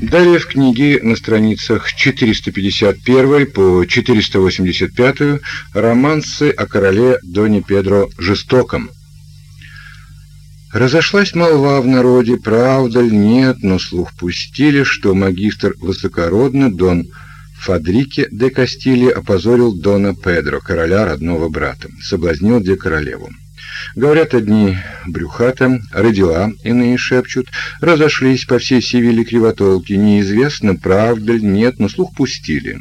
Далее в книге на страницах 451 по 485 романсы о короле Доне Педро Жестоком. Разошлась молва в народе, правда ли, нет, но слух пустили, что магистр высокородный Дон Фадрике де Кастили опозорил Дона Педро, короля родного брата, соблазнил де королеву. Говорят одни брюхата, родила, иные шепчут, разошлись по всей Севиле кривотолки, неизвестно, правда ли, нет, но слух пустили.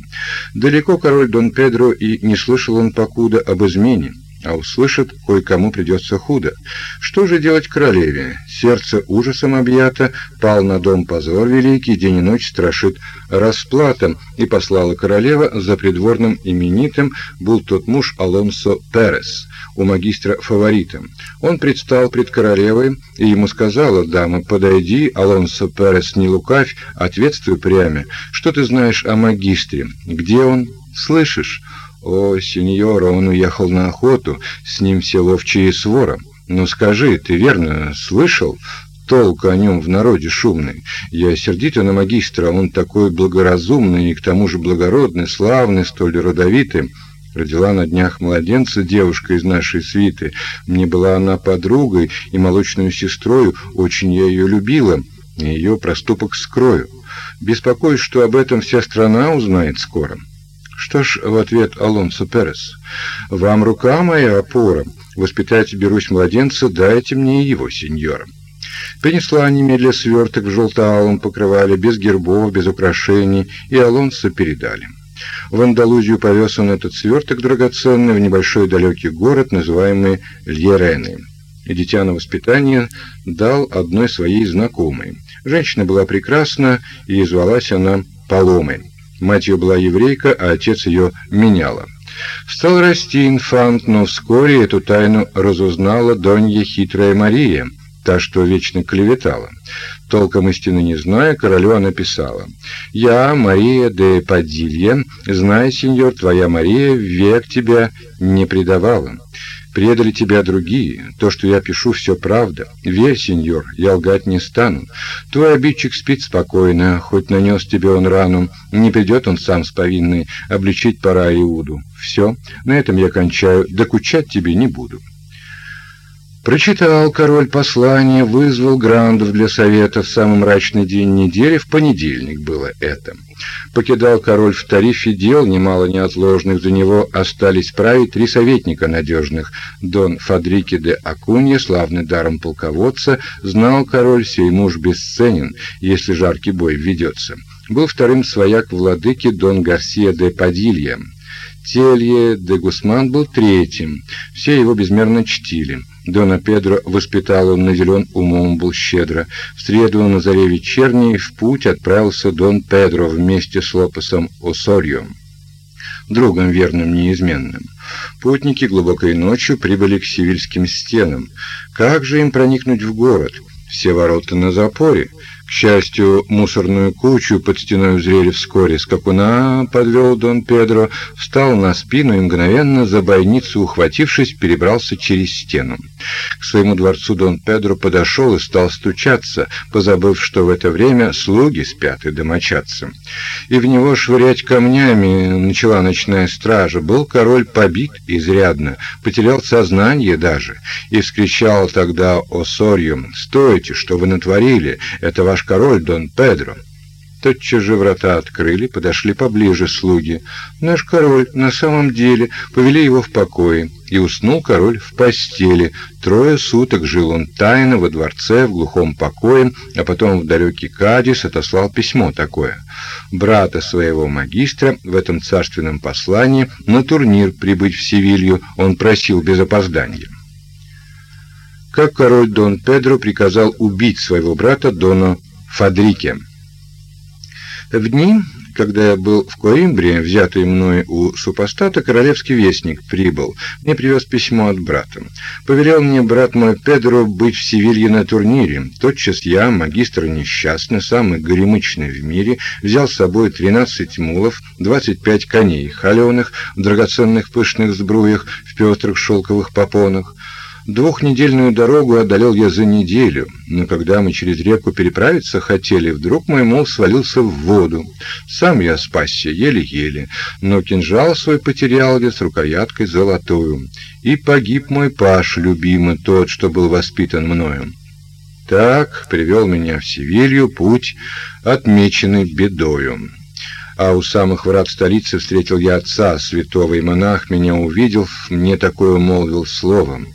Далеко король Дон Педро и не слышал он покуда об измене а услышит, кое-кому придется худо. Что же делать королеве? Сердце ужасом объято, пал на дом позор великий, день и ночь страшит расплатом, и послала королева за придворным именитым, был тот муж Алонсо Перес, у магистра фаворитом. Он предстал пред королевой, и ему сказала, дама, подойди, Алонсо Перес, не лукавь, ответствуй прямо, что ты знаешь о магистре, где он, слышишь? «О, сеньора, он уехал на охоту, с ним все ловчие свора. Ну скажи, ты верно слышал?» Толк о нем в народе шумный. Я сердито на магистра, он такой благоразумный и к тому же благородный, славный, столь родовитый. Родила на днях младенца девушка из нашей свиты. Мне была она подругой и молочной сестрой, очень я ее любила, и ее проступок скрою. Беспокоюсь, что об этом вся страна узнает скоро. Что ж, в ответ Алонсо Перес, вам рука моя опора. Воспитать берусь младенца, дайте мне его, сеньора. Принесла немедля сверток в желто-алом покрывале, без гербов, без украшений, и Алонсо передали. В Андалузию повез он этот сверток драгоценный в небольшой далекий город, называемый Льерены. И дитя на воспитание дал одной своей знакомой. Женщина была прекрасна, и звалась она Паломой. Мать ее была еврейка, а отец ее меняла. Стал расти инфант, но вскоре эту тайну разузнала Донья хитрая Мария, та, что вечно клеветала. Толком истины не зная, королю она писала: "Я, Мария де Падилья, знаю, сеньор, твоя Мария век тебя не предавала. Предали тебя другие. То, что я пишу, все правда. Верь, сеньор, я лгать не стану. Твой обидчик спит спокойно, хоть нанес тебе он рану. Не придет он сам с повинной, обличить пора Иуду. Все, на этом я кончаю, докучать тебе не буду. Прочитал король послание, вызвал грандов для совета в самый мрачный день недели, в понедельник было это. Покидал король в тарифе дел, немало неотложных, за него остались править три советника надежных. Дон Фадрике де Акунья, славный даром полководца, знал король, сей муж бесценен, если жаркий бой ведется. Был вторым свояк владыки Дон Гарсия де Падилья. Телье де Гусман был третьим, все его безмерно чтили. Дона Педро воспитал он, наделен умом был щедро. В среду на заре вечерней в путь отправился Дон Педро вместе с Лопесом Осорьо, другом верным неизменным. Путники глубокой ночью прибыли к сивильским стенам. Как же им проникнуть в город? Все ворота на запоре. К счастью, мусорную кучу под стеной узрели вскоре. Скакуна подвел Дон Педро, встал на спину и мгновенно за бойницу, ухватившись, перебрался через стену. К своему дворцу Дон Педро подошел и стал стучаться, позабыв, что в это время слуги спят и домочадцы. И в него швырять камнями начала ночная стража. Был король побит изрядно, потерял сознание даже, и вскричал тогда Осорью: "Стойте, что вы натворили? Это ваш король Дон Педро. Тотчас же врата открыли, подошли поближе слуги. Наш король на самом деле повели его в покое, и уснул король в постели. Трое суток жил он тайно во дворце в глухом покое, а потом в далекий Кадис отослал письмо такое: брата своего магистра в этом царственном послании на турнир прибыть в Севилью он просил без опоздания как король Дон Педро приказал убить своего брата Дона Фадрике. В дни, когда я был в Коимбре, взятый мной у супостата, королевский вестник прибыл. Мне привез письмо от брата. Повелел мне брат мой Педро быть в Севилье на турнире. Тотчас я, магистр несчастный, самый горемычный в мире, взял с собой 13 мулов, 25 коней холеных, в драгоценных пышных сбруях, в пестрых шелковых попонах. Двухнедельную дорогу одолел я за неделю, но когда мы через реку переправиться хотели, вдруг мой мол свалился в воду. Сам я спасся еле-еле, но кинжал свой потерял я с рукояткой золотую. И погиб мой паш любимый, тот, что был воспитан мною. Так привел меня в Севилью путь, отмеченный бедою а у самых врат столицы встретил я отца святого, и монах, меня увидел, мне такое молвил словом.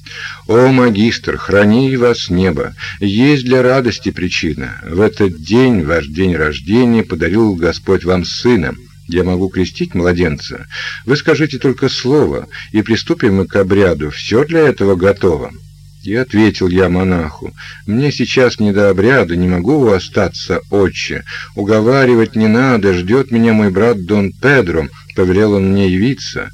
«О, магистр, храни вас небо! Есть для радости причина. В этот день, ваш день рождения, подарил Господь вам сына». Я могу крестить младенца. Вы скажите только слово, и приступим мы к обряду. Все для этого готово. И ответил я монаху: "Мне сейчас не до обряда, не могу остаться, отче. Уговаривать не надо, ждет меня мой брат Дон Педро", повелел он мне явиться.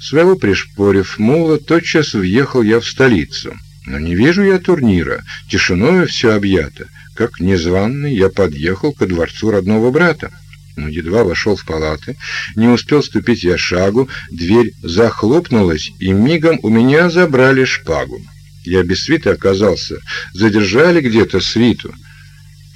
Своего пришпорив мула, тотчас въехал я в столицу. Но не вижу я турнира, тишиною все объято. Как незваный я подъехал ко дворцу родного брата. Но едва вошел в палаты, не успел ступить я шагу, дверь захлопнулась, и мигом у меня забрали шпагу. Я без свиты оказался. Задержали где-то свиту.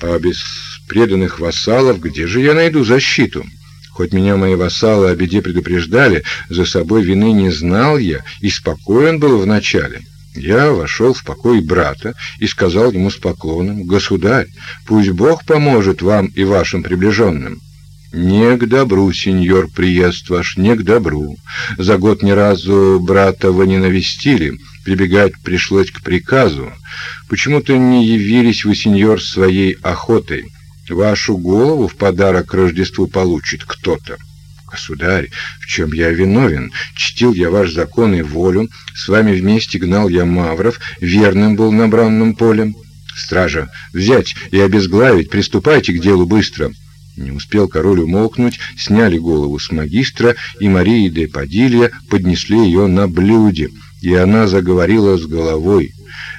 А без преданных вассалов где же я найду защиту? Хоть меня мои вассалы о беде предупреждали, за собой вины не знал я и спокоен был вначале. Я вошел в покой брата и сказал ему с поклоном, «Государь, пусть Бог поможет вам и вашим приближенным». «Не к добру, сеньор, приезд ваш, не к добру. За год ни разу брата вы не навестили, прибегать пришлось к приказу. Почему-то не явились вы, сеньор, своей охотой. Вашу голову в подарок к Рождеству получит кто-то. Государь, в чем я виновен? Чтил я ваш закон и волю, с вами вместе гнал я мавров, верным был на бранном поле. Стража, взять и обезглавить, приступайте к делу быстро. Не успел король умолкнуть, сняли голову с магистра, и Мария де Падилья поднесли ее на блюде и она заговорила с головой.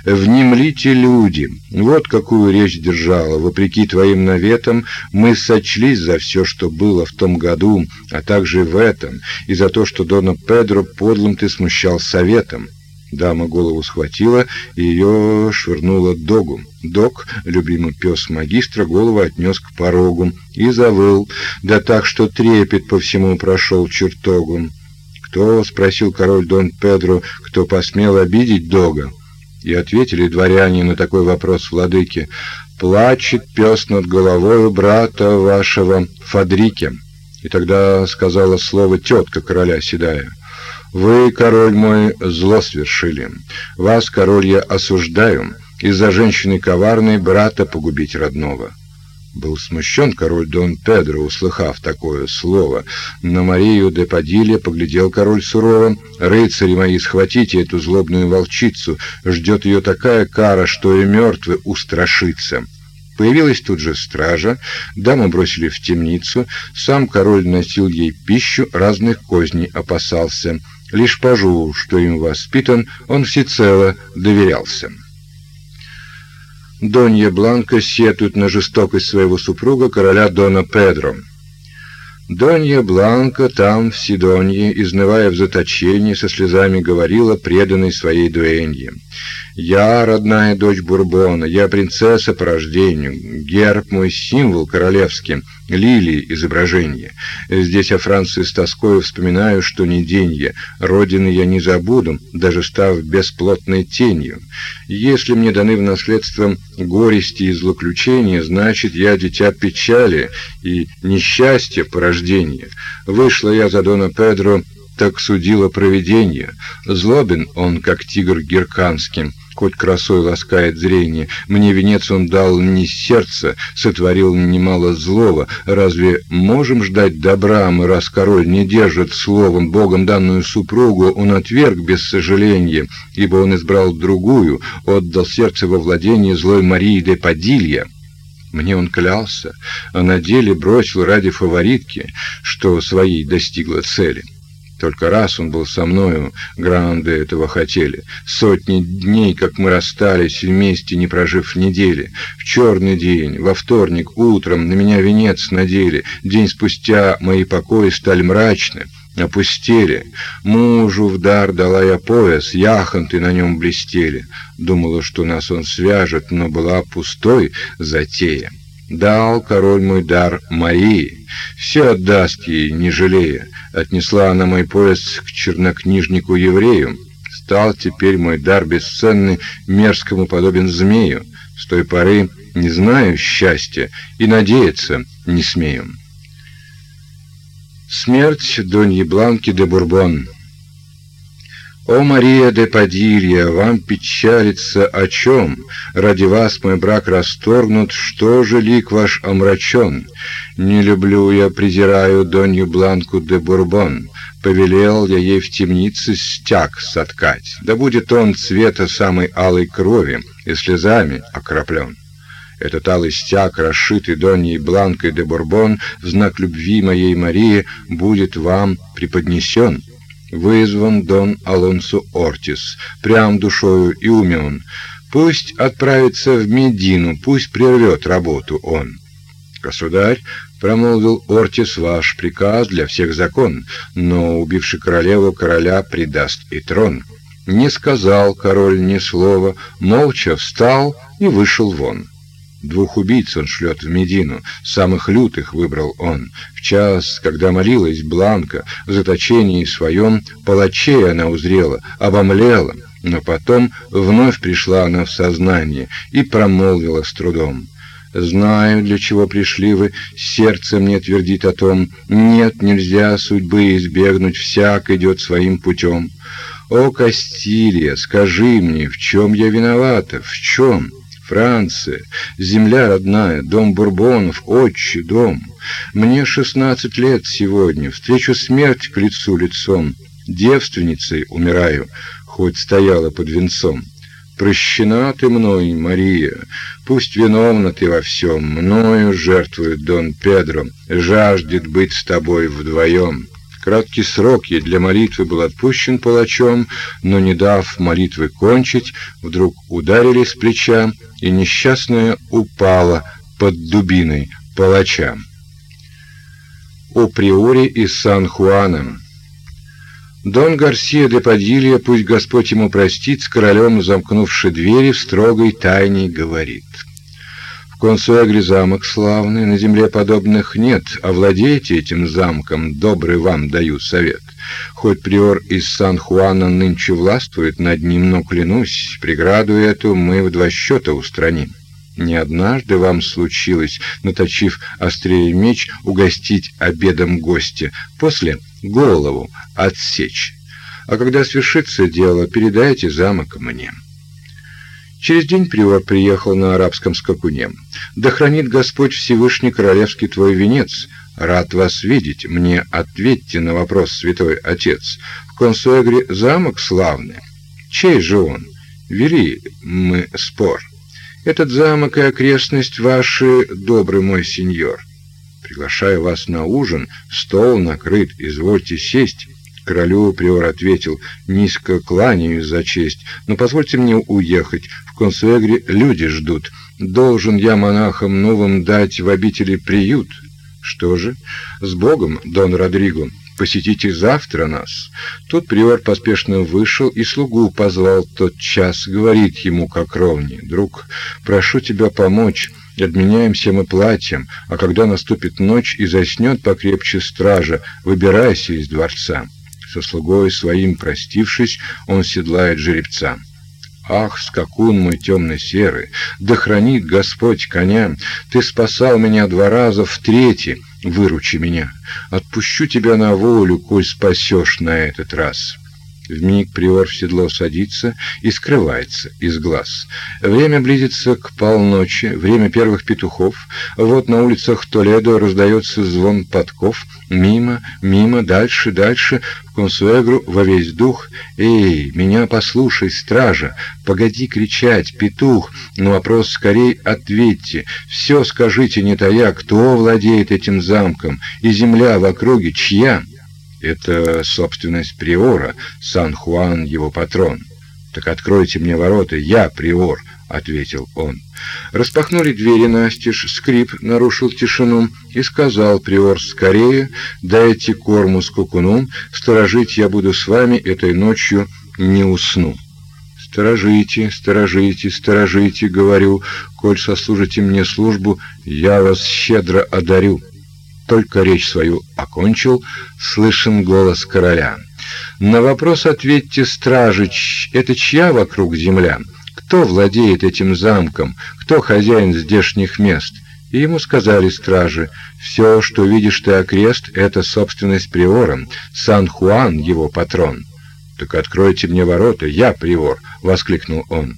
«Внемлите, люди, вот какую речь держала. Вопреки твоим наветам мы сочлись за все, что было в том году, а также в этом, и за то, что Дона Педро подлым ты смущал советом». Дама голову схватила и ее швырнула догу. Дог, любимый пес магистра, голову отнес к порогу и завыл, да так, что трепет по всему прошел чертогу. «Кто?» — спросил король Дон Педро, «кто посмел обидеть Дога?» И ответили дворяне на такой вопрос владыки. «Плачет пес над головой брата вашего Фадрике». И тогда сказала слово тетка короля седая. «Вы, король мой, зло свершили. Вас, король, я осуждаю, из-за женщины коварной брата погубить родного». Был смущен король Дон Педро, услыхав такое слово. На Марию де Падилья поглядел король сурово. «Рыцари мои, схватите эту злобную волчицу! Ждет ее такая кара, что и мертвый устрашится!» Появилась тут же стража, даму бросили в темницу, сам король носил ей пищу, разных козней опасался. Лишь пажу, что им воспитан, он всецело доверялся. Донья Бланка сетует на жестокость своего супруга, короля Дона Педро. Донья Бланка там, в Сидонье, изнывая в заточении, со слезами говорила преданной своей дуэнье. «Я родная дочь Бурбона, я принцесса по рождению, герб мой символ королевский, лилии изображение. Здесь о Франции с тоскою вспоминаю, что не день я, родины я не забуду, даже став бесплотной тенью. Если мне даны в наследство горести и злоключения, значит, я дитя печали и несчастья по рождению. Вышла я за Дона Педро, так судило провидение. Злобен он, как тигр герканский, хоть красой ласкает зрение. Мне венец он дал не сердце, сотворил немало злого. Разве можем ждать добра мы, раз король не держит словом Богом данную супругу, он отверг без сожаления, ибо он избрал другую, отдал сердце во владение злой Марии де Падилья. Мне он клялся, а на деле бросил ради фаворитки, что своей достигла цели. Только раз он был со мною, гранды этого хотели. Сотни дней, как мы расстались вместе, не прожив недели. В черный день, во вторник, утром на меня венец надели. День спустя мои покои стали мрачны. опустели. Мужу в дар дала я пояс, яхонты на нем блестели. Думала, что нас он свяжет, но была пустой затея. Дал король мой дар Марии, все отдаст ей, не жалея. Отнесла она мой пояс к чернокнижнику-еврею. Стал теперь мой дар бесценный, мерзкому подобен змею. С той поры не знаю счастья и надеяться не смею. Смерть Доньи Бланки де Бурбон. О, Мария де Падилья, вам печалится о чем? Ради вас мой брак расторгнут, что же лик ваш омрачен? Не люблю я, презираю Донью Бланку де Бурбон. Повелел я ей в темнице стяг соткать. Да будет он цвета самой алой крови и слезами окроплен. Этот алый стяг, расшитый Доньей Бланкой де Бурбон, в знак любви моей Марии, будет вам преподнесен. Вызван Дон Алонсо Ортис, прям душою и умен. Пусть отправится в Медину, пусть прервет работу он. Государь, промолвил Ортис, ваш приказ для всех закон, но убивший королеву короля предаст и трон. Не сказал король ни слова, молча встал и вышел вон. Двух убийц он шлет в Медину, самых лютых выбрал он. В час, когда молилась Бланка, в заточении своем палачей она узрела, обомлела, но потом вновь пришла она в сознание и промолвила с трудом. «Знаю, для чего пришли вы, сердце мне твердит о том, нет, нельзя судьбы избегнуть, всяк идет своим путем. О, Кастилия, скажи мне, в чем я виновата, в чем?» Франция, земля родная, дом Бурбонов, отчий дом. Мне шестнадцать лет сегодня, встречу смерть к лицу лицом. Девственницей умираю, хоть стояла под венцом. Прощена ты мной, Мария, пусть виновна ты во всем, мною жертвует Дон Педро, жаждет быть с тобой вдвоем. Краткий срок ей для молитвы был отпущен палачом, но не дав молитвы кончить, вдруг ударили с плеча, и несчастная упала под дубиной палача. О приоре из Сан-Хуана Дон Гарсия де Падилья, пусть Господь ему простит, с королем замкнувши двери, в строгой тайне говорит — Консуэгре замок славный, на земле подобных нет, овладейте этим замком, добрый вам даю совет. Хоть приор из Сан-Хуана нынче властвует над ним, но клянусь, преграду эту мы в два счета устраним. Не однажды вам случилось, наточив острее меч, угостить обедом гостя, после голову отсечь. А когда свершится дело, передайте замок мне. Через день приор приехал на арабском скакуне. «Да хранит Господь Всевышний королевский твой венец. Рад вас видеть. Мне ответьте на вопрос, святой отец. В Консуэгре замок славный. Чей же он? Вели мы спор. Этот замок и окрестность ваши, добрый мой сеньор. Приглашаю вас на ужин, стол накрыт, извольте сесть». Королю приор ответил, низко кланяюсь за честь, но позвольте мне уехать, в Консуэгре люди ждут. Должен я монахам новым дать в обители приют. Что же? С Богом, Дон Родриго. Посетите завтра нас. Тут приор поспешно вышел и слугу позвал тот час, говорит ему как ровни: "Друг, прошу тебя помочь. Обменяемся мы платьем, а когда наступит ночь и заснет покрепче стража, выбирайся из дворца". Со слугой своим простившись, он седлает жеребца. Ах, скакун мой темно-серый, да хранит Господь коня, ты спасал меня два раза, в третий выручи меня. Отпущу тебя на волю, коль спасешь на этот раз. Вмиг приор в седло садится и скрывается из глаз. Время близится к полночи, время первых петухов. Вот на улицах Толедо раздается звон подков. Мимо, мимо, дальше, дальше, в консуэгру во весь дух. «Эй, меня послушай, стража! Погоди кричать, петух! На вопрос скорей ответьте. Все скажите, не тая, кто владеет этим замком, и земля в округе чья?» Это собственность приора, Сан-Хуан его патрон. Так откройте мне ворота, я приор, ответил он. Распахнули двери настежь, скрип нарушил тишину и сказал приор скорее, дайте корму с сторожить я буду с вами этой ночью, не усну. Сторожите, сторожите, сторожите, говорю, коль сослужите мне службу, я вас щедро одарю. Только речь свою окончил, слышен голос короля. На вопрос ответьте, стражич, это чья вокруг земля? Кто владеет этим замком? Кто хозяин здешних мест? И ему сказали стражи: «Все, что видишь ты окрест, это собственность приора, Сан-Хуан его патрон. Так откройте мне ворота, я приор, воскликнул он.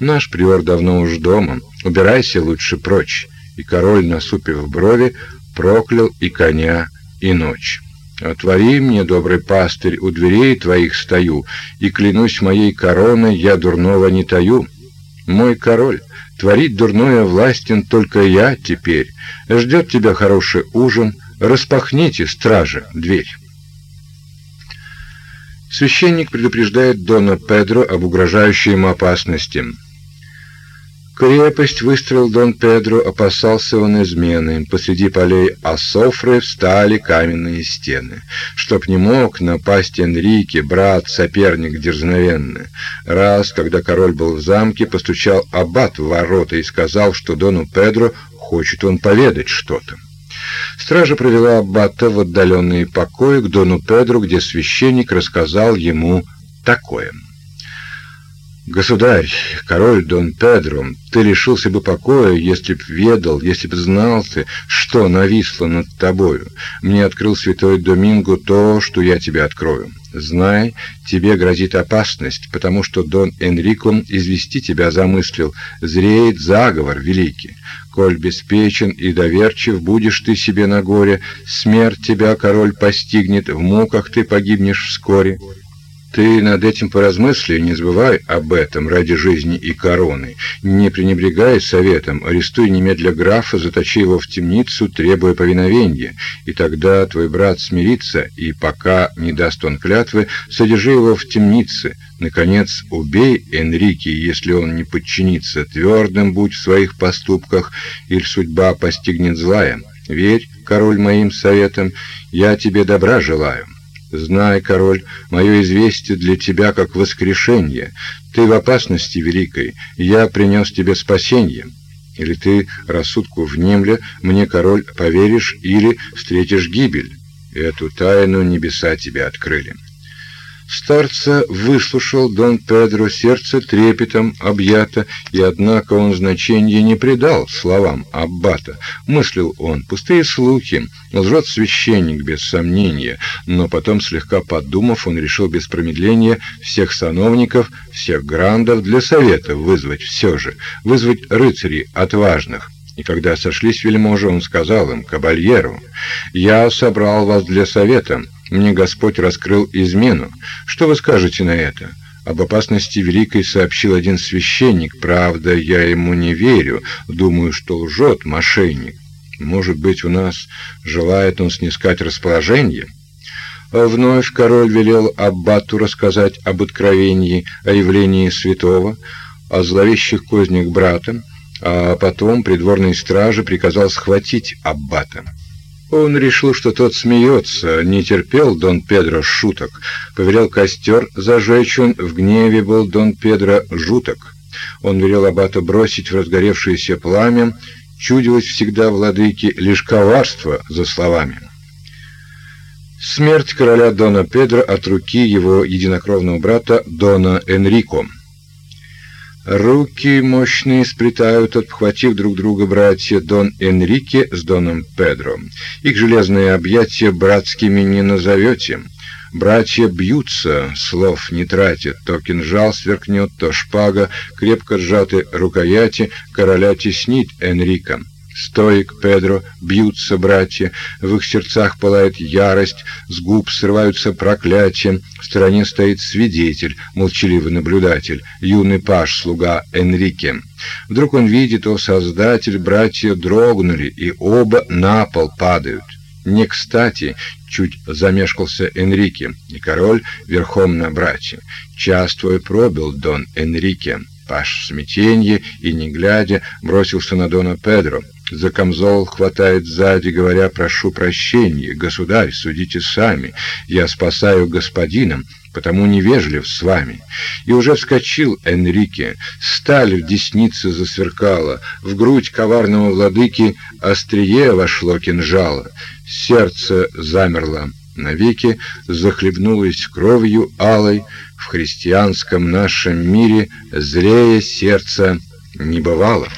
Наш приор давно уж дома. Убирайся лучше прочь. И король, насупив брови, проклял и коня, и ночь. Отвори мне, добрый пастырь, у дверей твоих стою, и клянусь моей короной, я дурного не таю. Мой король, творить дурное властен только я теперь. Ждет тебя хороший ужин, распахните, стражи, дверь. Священник предупреждает Дона Педро об угрожающей ему опасности. Крепость выстроил Дон Педро, опасался он измены. Посреди полей Асофры встали каменные стены. Чтоб не мог напасть Энрике, брат, соперник дерзновенный. Раз, когда король был в замке, постучал аббат в ворота и сказал, что Дону Педро хочет он поведать что-то. Стража провела аббата в отдаленные покои к Дону Педро, где священник рассказал ему такое. Государь, король Дон Педро, ты лишился бы покоя, если б ведал, если б знал ты, что нависло над тобою. Мне открыл святой Доминго то, что я тебе открою. Знай, тебе грозит опасность, потому что Дон Энрико извести тебя замыслил, зреет заговор великий. Коль беспечен и доверчив будешь ты себе на горе, смерть тебя, король, постигнет, в муках ты погибнешь вскоре. Ты над этим поразмысли, не забывай об этом ради жизни и короны. Не пренебрегай советом, арестуй немедля графа, заточи его в темницу, требуя повиновения, и тогда твой брат смирится, и пока не даст он клятвы, содержи его в темнице. Наконец, убей Энрике, если он не подчинится, твердым будь в своих поступках, или судьба постигнет злая. Верь, король, моим советам, я тебе добра желаю. Знай, король, мое известие для тебя как воскрешение. Ты в опасности великой, я принес тебе спасение. Или ты рассудку внемля, мне, король, поверишь, или встретишь гибель. Эту тайну небеса тебе открыли. Старца выслушал Дон Педро, сердце трепетом объято, и однако он значения не придал словам аббата. Мыслил он, пустые слухи, лжет священник без сомнения, но потом, слегка подумав, он решил без промедления всех сановников, всех грандов для совета вызвать все же, вызвать рыцарей отважных. И когда сошлись вельможи, он сказал им, кабальеру, «Я собрал вас для совета, мне Господь раскрыл измену. Что вы скажете на это? Об опасности великой сообщил один священник. Правда, я ему не верю. Думаю, что лжет мошенник. Может быть, у нас желает он снискать расположение? Вновь король велел аббату рассказать об откровении, о явлении святого, о зловещих кознях брата, а потом придворный страже приказал схватить аббата. Он решил, что тот смеется, не терпел Дон Педро шуток. Повелел костер зажечь он, в гневе был Дон Педро жуток. Он велел аббата бросить в разгоревшееся пламя, чудилось всегда владыке лишь коварство за словами. Смерть короля Дона Педро от руки его единокровного брата Дона Энрико. Руки мощные сплетают, обхватив друг друга братья Дон Энрике с Доном Педро. Их железные объятия братскими не назовете. Братья бьются, слов не тратят, то кинжал сверкнет, то шпага, крепко сжаты рукояти, короля теснит Энрика. Стоик, Педро, бьются братья, в их сердцах пылает ярость, с губ срываются проклятия, в стороне стоит свидетель, молчаливый наблюдатель, юный паж, слуга Энрике. Вдруг он видит, о Создатель, братья дрогнули, и оба на пол падают. Не кстати, чуть замешкался Энрике, и король верхом на брате. Час твой пробил, Дон Энрике. Паш в смятенье и, не глядя, бросился на Дона Педро. За камзол хватает сзади, говоря «прошу прощения, государь, судите сами, я спасаю господином, потому невежлив с вами». И уже вскочил Энрике, сталь в деснице засверкала, в грудь коварного владыки острие вошло кинжала, сердце замерло навеки, захлебнулось кровью алой, в христианском нашем мире злее сердца не бывало.